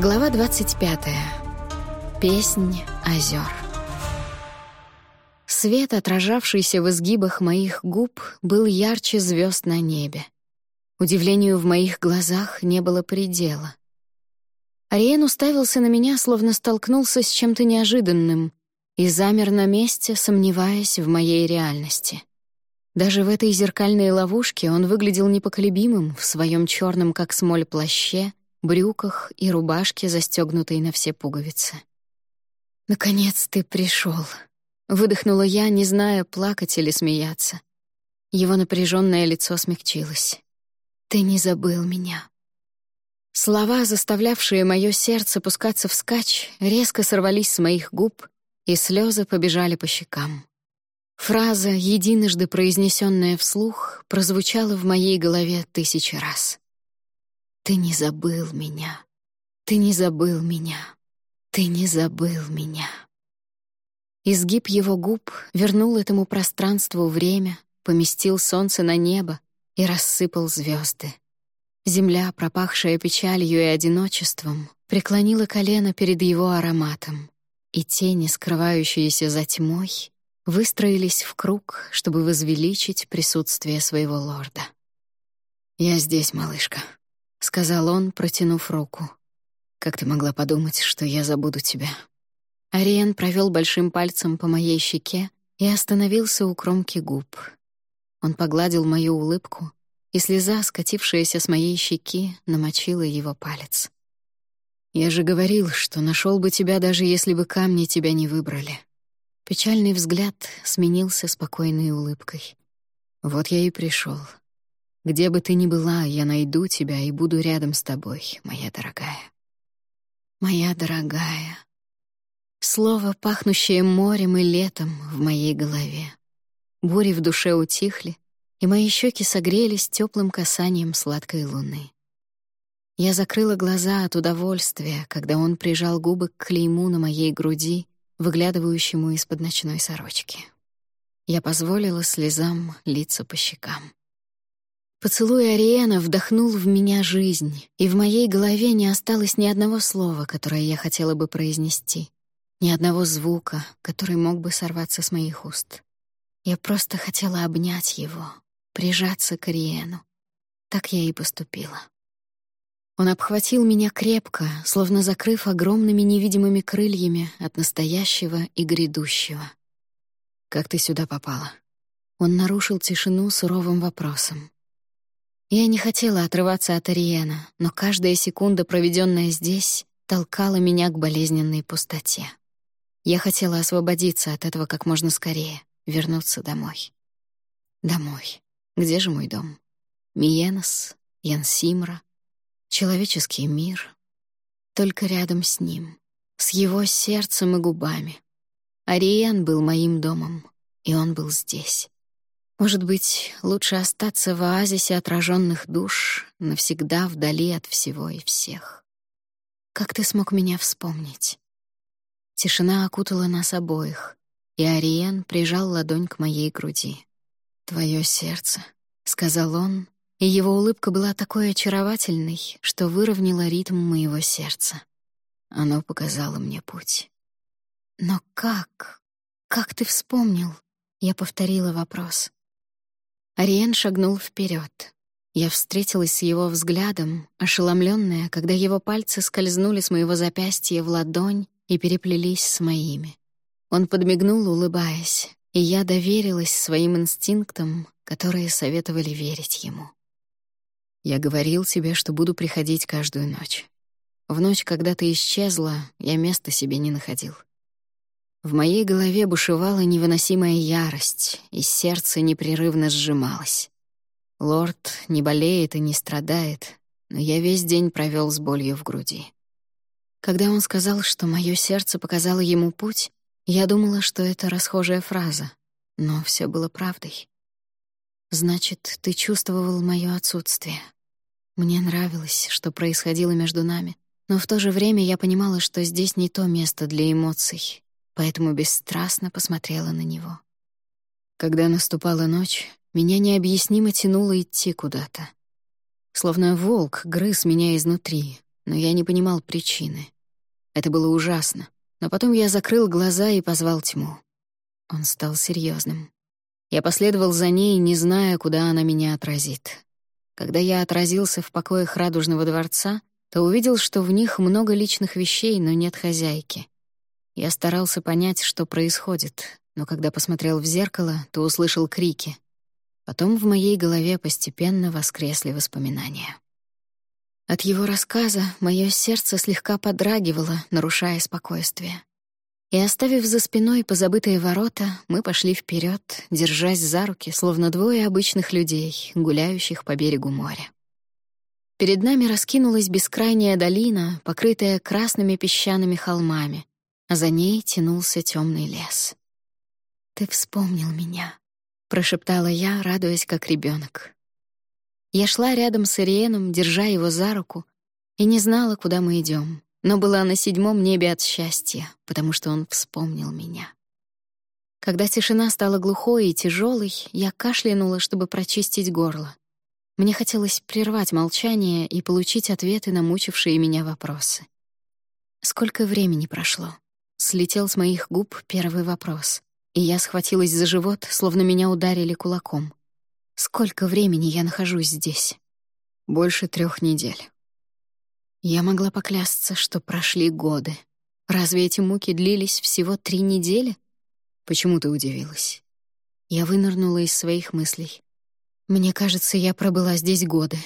Глава 25. Песнь озер. Свет, отражавшийся в изгибах моих губ, был ярче звезд на небе. Удивлению в моих глазах не было предела. Ариен уставился на меня, словно столкнулся с чем-то неожиданным, и замер на месте, сомневаясь в моей реальности. Даже в этой зеркальной ловушке он выглядел непоколебимым в своем черном как смоль плаще брюках и рубашке, застегнутой на все пуговицы. «Наконец ты пришел, выдохнула я, не зная, плакать или смеяться. Его напряженное лицо смягчилось. «Ты не забыл меня». Слова, заставлявшие мое сердце пускаться вскачь, резко сорвались с моих губ, и слезы побежали по щекам. Фраза, единожды произнесенная вслух, прозвучала в моей голове тысячи раз. Ты не забыл меня. Ты не забыл меня. Ты не забыл меня. Изгиб его губ вернул этому пространству время, поместил солнце на небо и рассыпал звезды. Земля, пропахшая печалью и одиночеством, преклонила колено перед его ароматом, и тени, скрывающиеся за тьмой, выстроились в круг, чтобы возвеличить присутствие своего лорда. «Я здесь, малышка», — сказал он, протянув руку. «Как ты могла подумать, что я забуду тебя?» Ариен провел большим пальцем по моей щеке и остановился у кромки губ. Он погладил мою улыбку, и слеза, скатившаяся с моей щеки, намочила его палец. «Я же говорил, что нашел бы тебя, даже если бы камни тебя не выбрали». Печальный взгляд сменился спокойной улыбкой. «Вот я и пришел. Где бы ты ни была, я найду тебя и буду рядом с тобой, моя дорогая. Моя дорогая. Слово, пахнущее морем и летом в моей голове. Бури в душе утихли, и мои щеки согрелись теплым касанием сладкой луны. Я закрыла глаза от удовольствия, когда он прижал губы к клейму на моей груди, выглядывающему из-под ночной сорочки. Я позволила слезам литься по щекам. Поцелуй Ариэна вдохнул в меня жизнь, и в моей голове не осталось ни одного слова, которое я хотела бы произнести, ни одного звука, который мог бы сорваться с моих уст. Я просто хотела обнять его, прижаться к Ариэну. Так я и поступила. Он обхватил меня крепко, словно закрыв огромными невидимыми крыльями от настоящего и грядущего. «Как ты сюда попала?» Он нарушил тишину суровым вопросом. Я не хотела отрываться от Ариена, но каждая секунда, проведенная здесь, толкала меня к болезненной пустоте. Я хотела освободиться от этого как можно скорее, вернуться домой. Домой. Где же мой дом? Миенос, Янсимра, человеческий мир. Только рядом с ним, с его сердцем и губами. Ариен был моим домом, и он был здесь. Может быть, лучше остаться в оазисе отраженных душ, навсегда вдали от всего и всех. Как ты смог меня вспомнить? Тишина окутала нас обоих, и Ариен прижал ладонь к моей груди. «Твое сердце», — сказал он, и его улыбка была такой очаровательной, что выровняла ритм моего сердца. Оно показало мне путь. «Но как? Как ты вспомнил?» — я повторила вопрос. Ариен шагнул вперед. Я встретилась с его взглядом, ошеломленная, когда его пальцы скользнули с моего запястья в ладонь и переплелись с моими. Он подмигнул, улыбаясь, и я доверилась своим инстинктам, которые советовали верить ему. «Я говорил тебе, что буду приходить каждую ночь. В ночь, когда ты исчезла, я места себе не находил. В моей голове бушевала невыносимая ярость, и сердце непрерывно сжималось. Лорд не болеет и не страдает, но я весь день провел с болью в груди. Когда он сказал, что мое сердце показало ему путь, я думала, что это расхожая фраза, но все было правдой. Значит, ты чувствовал мое отсутствие. Мне нравилось, что происходило между нами, но в то же время я понимала, что здесь не то место для эмоций, поэтому бесстрастно посмотрела на него. Когда наступала ночь, меня необъяснимо тянуло идти куда-то. Словно волк грыз меня изнутри, но я не понимал причины. Это было ужасно. Но потом я закрыл глаза и позвал тьму. Он стал серьезным. Я последовал за ней, не зная, куда она меня отразит. Когда я отразился в покоях Радужного дворца, то увидел, что в них много личных вещей, но нет хозяйки. Я старался понять, что происходит, но когда посмотрел в зеркало, то услышал крики. Потом в моей голове постепенно воскресли воспоминания. От его рассказа мое сердце слегка подрагивало, нарушая спокойствие. И оставив за спиной позабытые ворота, мы пошли вперед, держась за руки, словно двое обычных людей, гуляющих по берегу моря. Перед нами раскинулась бескрайняя долина, покрытая красными песчаными холмами, за ней тянулся темный лес. «Ты вспомнил меня», — прошептала я, радуясь как ребенок. Я шла рядом с Ириеном, держа его за руку, и не знала, куда мы идем, но была на седьмом небе от счастья, потому что он вспомнил меня. Когда тишина стала глухой и тяжелой, я кашлянула, чтобы прочистить горло. Мне хотелось прервать молчание и получить ответы на мучившие меня вопросы. Сколько времени прошло? Слетел с моих губ первый вопрос, и я схватилась за живот, словно меня ударили кулаком. Сколько времени я нахожусь здесь? Больше трех недель. Я могла поклясться, что прошли годы. Разве эти муки длились всего три недели? Почему ты удивилась? Я вынырнула из своих мыслей. Мне кажется, я пробыла здесь годы.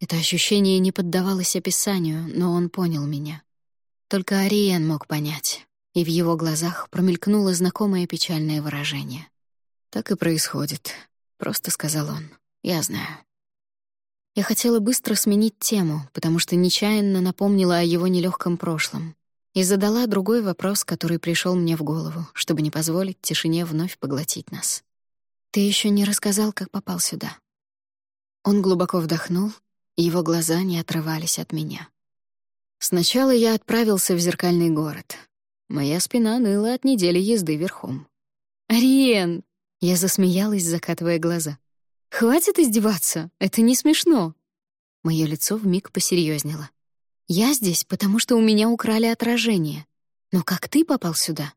Это ощущение не поддавалось описанию, но он понял меня. Только Ариен мог понять, и в его глазах промелькнуло знакомое печальное выражение. Так и происходит. Просто сказал он. Я знаю. Я хотела быстро сменить тему, потому что нечаянно напомнила о его нелегком прошлом и задала другой вопрос, который пришел мне в голову, чтобы не позволить тишине вновь поглотить нас. «Ты еще не рассказал, как попал сюда?» Он глубоко вдохнул, его глаза не отрывались от меня. Сначала я отправился в зеркальный город. Моя спина ныла от недели езды верхом. «Ариен!» Я засмеялась, закатывая глаза. «Хватит издеваться, это не смешно!» Мое лицо вмиг посерьезнело. «Я здесь, потому что у меня украли отражение. Но как ты попал сюда?»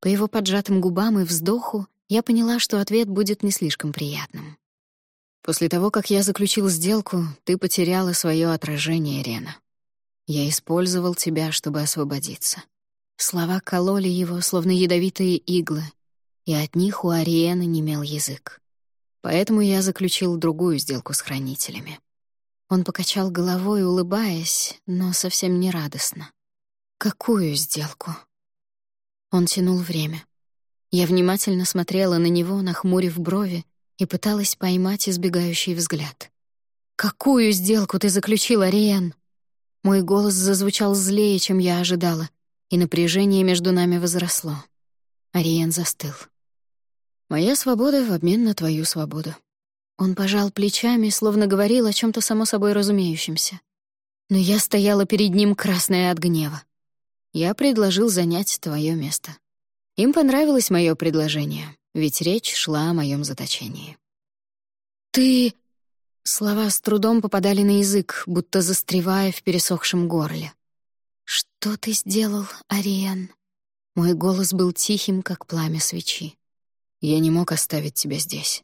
По его поджатым губам и вздоху я поняла, что ответ будет не слишком приятным. «После того, как я заключил сделку, ты потеряла свое отражение, Рена. Я использовал тебя, чтобы освободиться». Слова кололи его, словно ядовитые иглы, и от них у Ариэна немел язык. Поэтому я заключил другую сделку с хранителями. Он покачал головой, улыбаясь, но совсем не радостно. «Какую сделку?» Он тянул время. Я внимательно смотрела на него, нахмурив брови, и пыталась поймать избегающий взгляд. «Какую сделку ты заключил, Ариен?» Мой голос зазвучал злее, чем я ожидала, и напряжение между нами возросло. Ариен застыл. Моя свобода в обмен на твою свободу. Он пожал плечами, словно говорил о чем то само собой разумеющемся. Но я стояла перед ним красная от гнева. Я предложил занять твое место. Им понравилось мое предложение, ведь речь шла о моем заточении. «Ты...» Слова с трудом попадали на язык, будто застревая в пересохшем горле. «Что ты сделал, Ариен?» Мой голос был тихим, как пламя свечи. Я не мог оставить тебя здесь.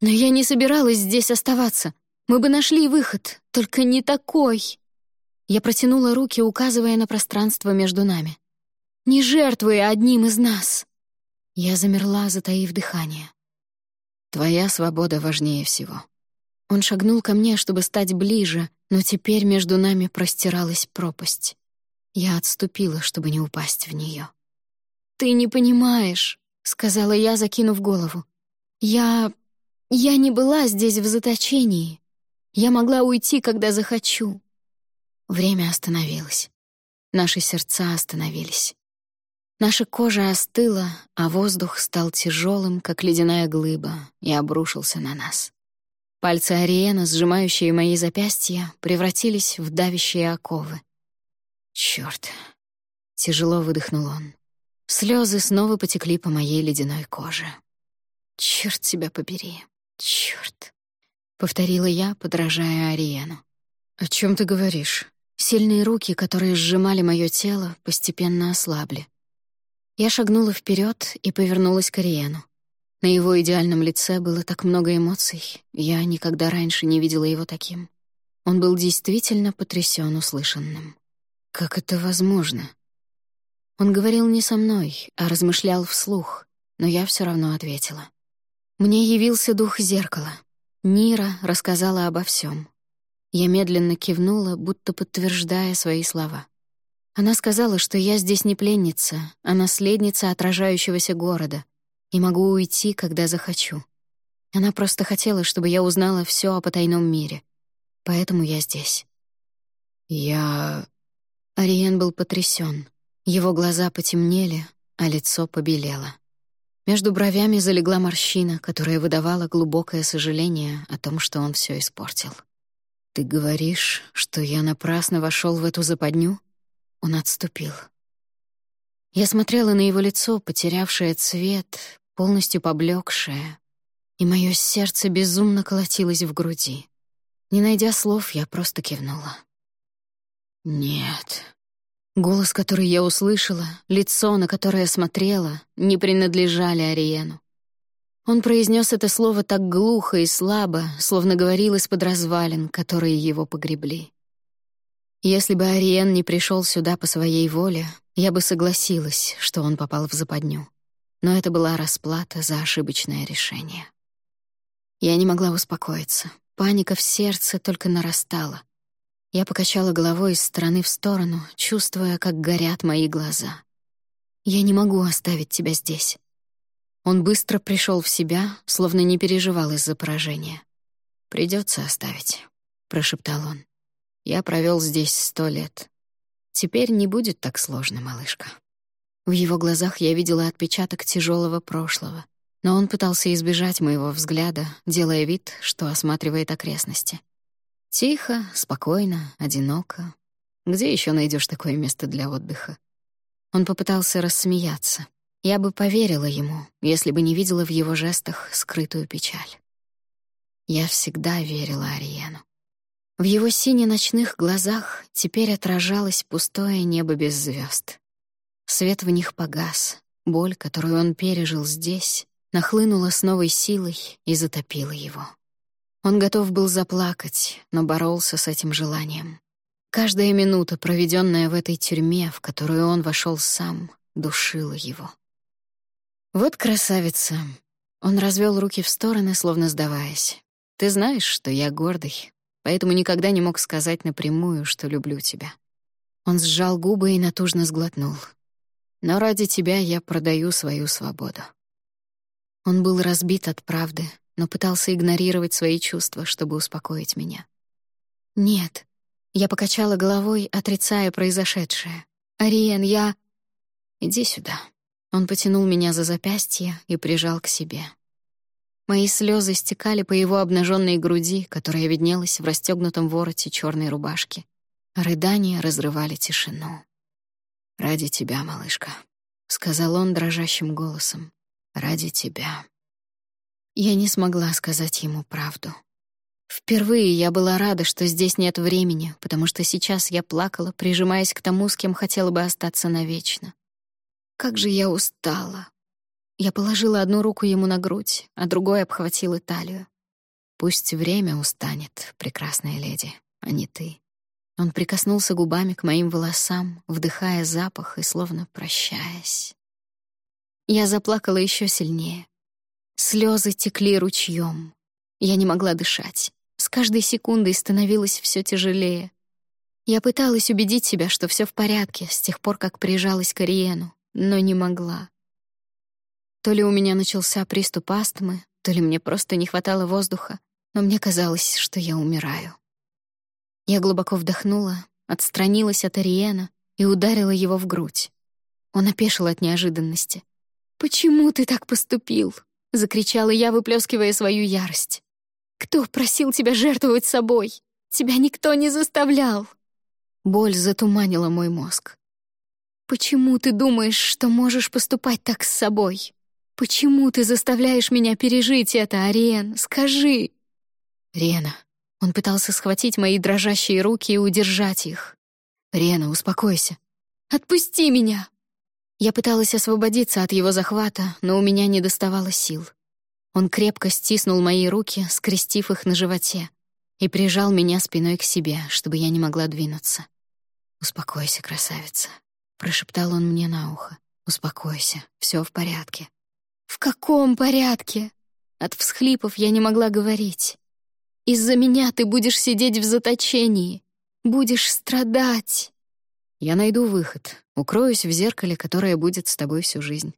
Но я не собиралась здесь оставаться. Мы бы нашли выход, только не такой. Я протянула руки, указывая на пространство между нами. Не жертвуя одним из нас. Я замерла, затаив дыхание. Твоя свобода важнее всего. Он шагнул ко мне, чтобы стать ближе, но теперь между нами простиралась пропасть. Я отступила, чтобы не упасть в нее. «Ты не понимаешь», — сказала я, закинув голову. «Я... я не была здесь в заточении. Я могла уйти, когда захочу». Время остановилось. Наши сердца остановились. Наша кожа остыла, а воздух стал тяжелым, как ледяная глыба, и обрушился на нас. Пальцы Ариена, сжимающие мои запястья, превратились в давящие оковы. Черт! Тяжело выдохнул он. Слезы снова потекли по моей ледяной коже. Черт тебя побери, черт! повторила я, подражая Ариену. «О чем ты говоришь?» Сильные руки, которые сжимали мое тело, постепенно ослабли. Я шагнула вперед и повернулась к Ариену. На его идеальном лице было так много эмоций, я никогда раньше не видела его таким. Он был действительно потрясен услышанным. «Как это возможно?» Он говорил не со мной, а размышлял вслух, но я все равно ответила. Мне явился дух зеркала. Нира рассказала обо всем. Я медленно кивнула, будто подтверждая свои слова. Она сказала, что я здесь не пленница, а наследница отражающегося города, и могу уйти, когда захочу. Она просто хотела, чтобы я узнала все о потайном мире. Поэтому я здесь. Я... Ариен был потрясен. Его глаза потемнели, а лицо побелело. Между бровями залегла морщина, которая выдавала глубокое сожаление о том, что он все испортил. «Ты говоришь, что я напрасно вошел в эту западню?» Он отступил. Я смотрела на его лицо, потерявшее цвет, полностью поблекшее, и мое сердце безумно колотилось в груди. Не найдя слов, я просто кивнула. «Нет». Голос, который я услышала, лицо, на которое смотрела, не принадлежали Ариену. Он произнес это слово так глухо и слабо, словно говорил из-под развалин, которые его погребли. Если бы Ариен не пришел сюда по своей воле, я бы согласилась, что он попал в западню. Но это была расплата за ошибочное решение. Я не могла успокоиться. Паника в сердце только нарастала. Я покачала головой из стороны в сторону, чувствуя, как горят мои глаза. «Я не могу оставить тебя здесь. Он быстро пришел в себя, словно не переживал из-за поражения. Придется оставить», — прошептал он. «Я провел здесь сто лет. Теперь не будет так сложно, малышка». В его глазах я видела отпечаток тяжелого прошлого, но он пытался избежать моего взгляда, делая вид, что осматривает окрестности. Тихо, спокойно, одиноко. Где еще найдешь такое место для отдыха? Он попытался рассмеяться. Я бы поверила ему, если бы не видела в его жестах скрытую печаль. Я всегда верила Ариену. В его сине-ночных глазах теперь отражалось пустое небо без звезд. Свет в них погас, боль, которую он пережил здесь, нахлынула с новой силой и затопила его. Он готов был заплакать, но боролся с этим желанием. Каждая минута, проведенная в этой тюрьме, в которую он вошел сам, душила его. «Вот красавица!» Он развел руки в стороны, словно сдаваясь. «Ты знаешь, что я гордый, поэтому никогда не мог сказать напрямую, что люблю тебя». Он сжал губы и натужно сглотнул. «Но ради тебя я продаю свою свободу». Он был разбит от правды, но пытался игнорировать свои чувства, чтобы успокоить меня. «Нет». Я покачала головой, отрицая произошедшее. «Ариен, я...» «Иди сюда», он потянул меня за запястье и прижал к себе. Мои слезы стекали по его обнаженной груди, которая виднелась в расстегнутом вороте черной рубашки. Рыдания разрывали тишину. «Ради тебя, малышка», — сказал он дрожащим голосом. «Ради тебя». Я не смогла сказать ему правду. Впервые я была рада, что здесь нет времени, потому что сейчас я плакала, прижимаясь к тому, с кем хотела бы остаться навечно. Как же я устала. Я положила одну руку ему на грудь, а другой обхватила талию. Пусть время устанет, прекрасная леди, а не ты. Он прикоснулся губами к моим волосам, вдыхая запах и словно прощаясь. Я заплакала еще сильнее. Слезы текли ручьем. Я не могла дышать. С каждой секундой становилось все тяжелее. Я пыталась убедить себя, что все в порядке с тех пор, как прижалась к Ариену, но не могла. То ли у меня начался приступ астмы, то ли мне просто не хватало воздуха, но мне казалось, что я умираю. Я глубоко вдохнула, отстранилась от Ариена и ударила его в грудь. Он опешил от неожиданности. «Почему ты так поступил?» — закричала я, выплескивая свою ярость. «Кто просил тебя жертвовать собой? Тебя никто не заставлял!» Боль затуманила мой мозг. Почему ты думаешь, что можешь поступать так с собой? Почему ты заставляешь меня пережить это, Ариен? Скажи!» «Рена». Он пытался схватить мои дрожащие руки и удержать их. «Рена, успокойся». «Отпусти меня!» Я пыталась освободиться от его захвата, но у меня не доставало сил. Он крепко стиснул мои руки, скрестив их на животе, и прижал меня спиной к себе, чтобы я не могла двинуться. «Успокойся, красавица», — прошептал он мне на ухо. «Успокойся, все в порядке». «В каком порядке?» От всхлипов я не могла говорить. «Из-за меня ты будешь сидеть в заточении, будешь страдать». «Я найду выход, укроюсь в зеркале, которое будет с тобой всю жизнь».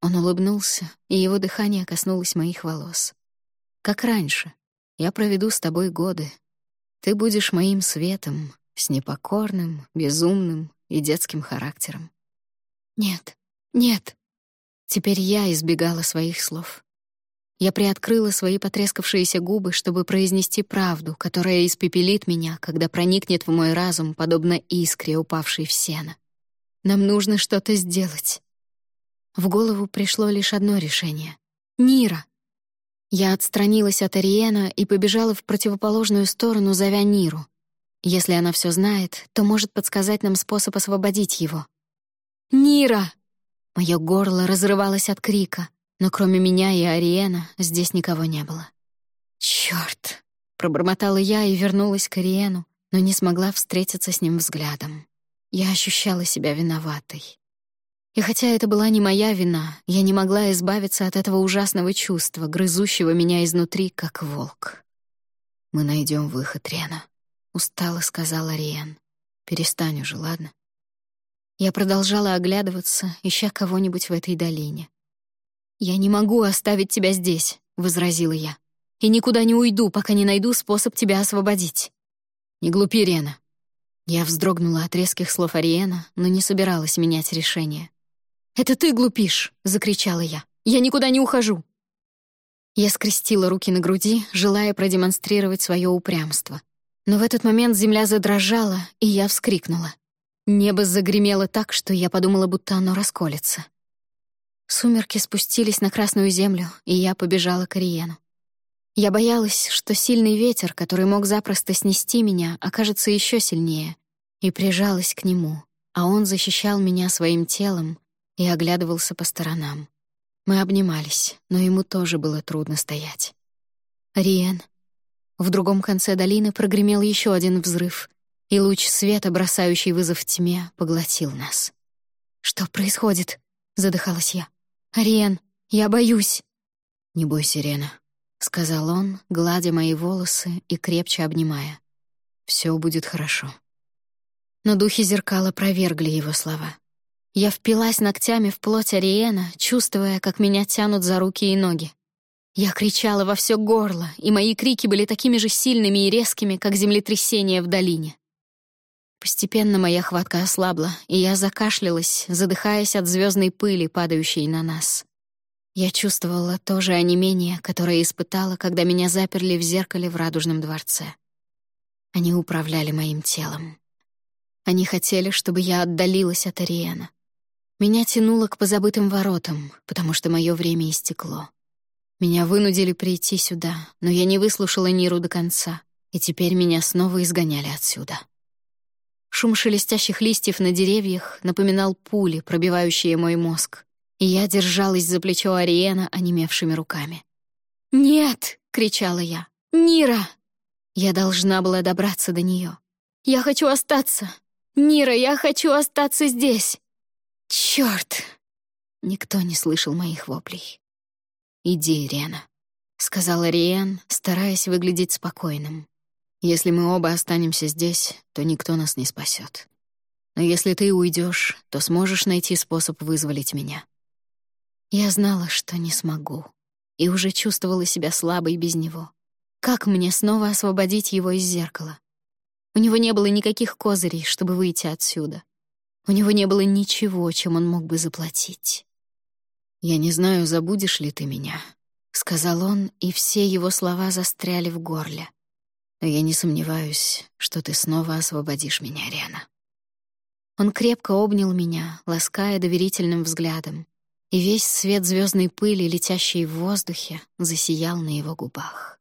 Он улыбнулся, и его дыхание коснулось моих волос. «Как раньше. Я проведу с тобой годы. Ты будешь моим светом, с непокорным, безумным и детским характером». «Нет, нет». Теперь я избегала своих слов. Я приоткрыла свои потрескавшиеся губы, чтобы произнести правду, которая испепелит меня, когда проникнет в мой разум, подобно искре, упавшей в сено. Нам нужно что-то сделать. В голову пришло лишь одно решение — Нира. Я отстранилась от Ариена и побежала в противоположную сторону, зовя Ниру. Если она все знает, то может подсказать нам способ освободить его. «Нира!» Мое горло разрывалось от крика но кроме меня и Ариена здесь никого не было. «Чёрт!» — пробормотала я и вернулась к Ариену, но не смогла встретиться с ним взглядом. Я ощущала себя виноватой. И хотя это была не моя вина, я не могла избавиться от этого ужасного чувства, грызущего меня изнутри, как волк. «Мы найдем выход, Рена», — устало сказала Ариен. «Перестань уже, ладно?» Я продолжала оглядываться, ища кого-нибудь в этой долине. «Я не могу оставить тебя здесь», — возразила я. «И никуда не уйду, пока не найду способ тебя освободить». «Не глупи, Рена». Я вздрогнула от резких слов Ариена, но не собиралась менять решение. «Это ты глупишь!» — закричала я. «Я никуда не ухожу!» Я скрестила руки на груди, желая продемонстрировать свое упрямство. Но в этот момент земля задрожала, и я вскрикнула. Небо загремело так, что я подумала, будто оно расколется. Сумерки спустились на Красную Землю, и я побежала к Ариену. Я боялась, что сильный ветер, который мог запросто снести меня, окажется еще сильнее, и прижалась к нему, а он защищал меня своим телом и оглядывался по сторонам. Мы обнимались, но ему тоже было трудно стоять. «Ариен». В другом конце долины прогремел еще один взрыв, и луч света, бросающий вызов тьме, поглотил нас. «Что происходит?» — задыхалась я. «Ариен, я боюсь». «Не бойся, Рена», — сказал он, гладя мои волосы и крепче обнимая. «Все будет хорошо». Но духи зеркала провергли его слова. Я впилась ногтями в плоть Ариена, чувствуя, как меня тянут за руки и ноги. Я кричала во все горло, и мои крики были такими же сильными и резкими, как землетрясение в долине. Постепенно моя хватка ослабла, и я закашлялась, задыхаясь от звездной пыли, падающей на нас. Я чувствовала то же онемение, которое испытала, когда меня заперли в зеркале в Радужном дворце. Они управляли моим телом. Они хотели, чтобы я отдалилась от Ариэна. Меня тянуло к позабытым воротам, потому что мое время истекло. Меня вынудили прийти сюда, но я не выслушала Ниру до конца, и теперь меня снова изгоняли отсюда. Шум шелестящих листьев на деревьях напоминал пули, пробивающие мой мозг, и я держалась за плечо Ариена онемевшими руками. «Нет!» — кричала я. «Нира!» Я должна была добраться до нее. «Я хочу остаться! Нира, я хочу остаться здесь!» «Чёрт!» Никто не слышал моих воплей. «Иди, Рена», — сказала Риен, стараясь выглядеть спокойным. Если мы оба останемся здесь, то никто нас не спасет. Но если ты уйдешь, то сможешь найти способ вызволить меня. Я знала, что не смогу, и уже чувствовала себя слабой без него. Как мне снова освободить его из зеркала? У него не было никаких козырей, чтобы выйти отсюда. У него не было ничего, чем он мог бы заплатить. «Я не знаю, забудешь ли ты меня», — сказал он, и все его слова застряли в горле но я не сомневаюсь, что ты снова освободишь меня, Рена». Он крепко обнял меня, лаская доверительным взглядом, и весь свет звездной пыли, летящей в воздухе, засиял на его губах.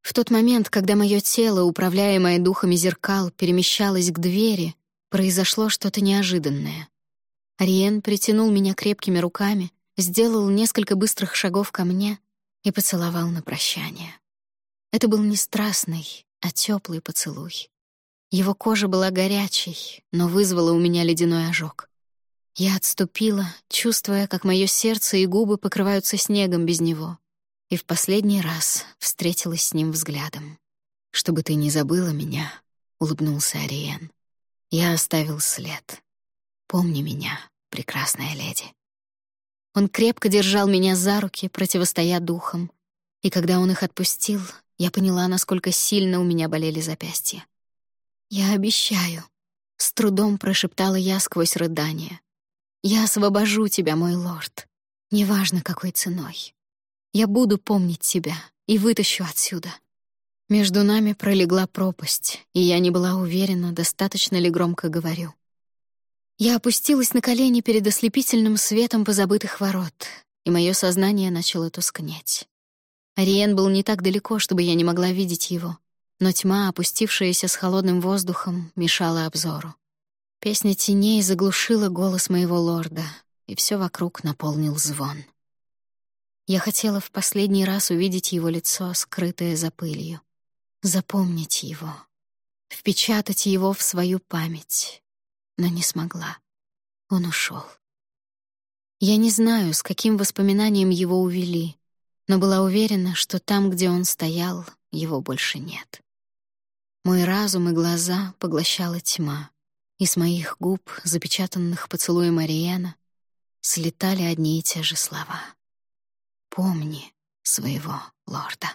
В тот момент, когда мое тело, управляемое духами зеркал, перемещалось к двери, произошло что-то неожиданное. Ариен притянул меня крепкими руками, сделал несколько быстрых шагов ко мне и поцеловал на прощание. Это был не страстный, а теплый поцелуй. Его кожа была горячей, но вызвала у меня ледяной ожог. Я отступила, чувствуя, как мое сердце и губы покрываются снегом без него, и в последний раз встретилась с ним взглядом. «Чтобы ты не забыла меня», — улыбнулся Ариен. «Я оставил след. Помни меня, прекрасная леди». Он крепко держал меня за руки, противостоя духам, и когда он их отпустил, я поняла, насколько сильно у меня болели запястья. «Я обещаю», — с трудом прошептала я сквозь рыдание. «Я освобожу тебя, мой лорд, неважно какой ценой. Я буду помнить тебя и вытащу отсюда». Между нами пролегла пропасть, и я не была уверена, достаточно ли громко говорю. Я опустилась на колени перед ослепительным светом позабытых ворот, и мое сознание начало тускнеть. Ариен был не так далеко, чтобы я не могла видеть его, но тьма, опустившаяся с холодным воздухом, мешала обзору. Песня теней заглушила голос моего лорда, и все вокруг наполнил звон. Я хотела в последний раз увидеть его лицо, скрытое за пылью, запомнить его, впечатать его в свою память, но не смогла. Он ушел. Я не знаю, с каким воспоминанием его увели, но была уверена, что там, где он стоял, его больше нет. Мой разум и глаза поглощала тьма, и с моих губ, запечатанных поцелуем Ариена, слетали одни и те же слова. «Помни своего лорда».